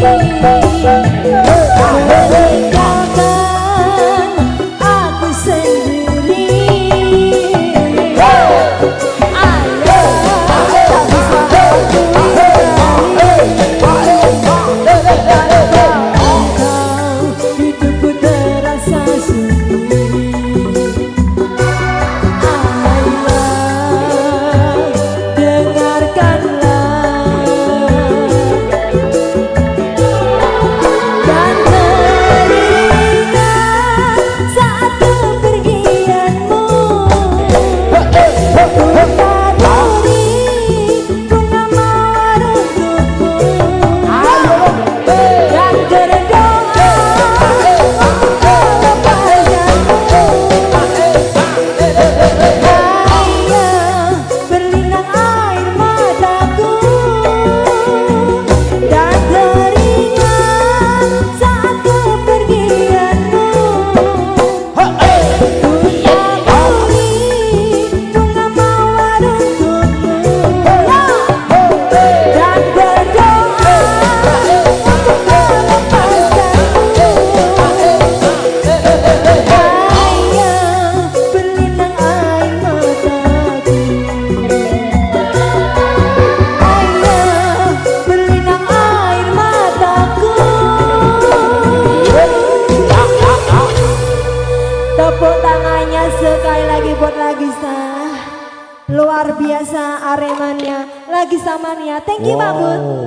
你。Lagi sama Nia. Thank you, wow. Pak Bud.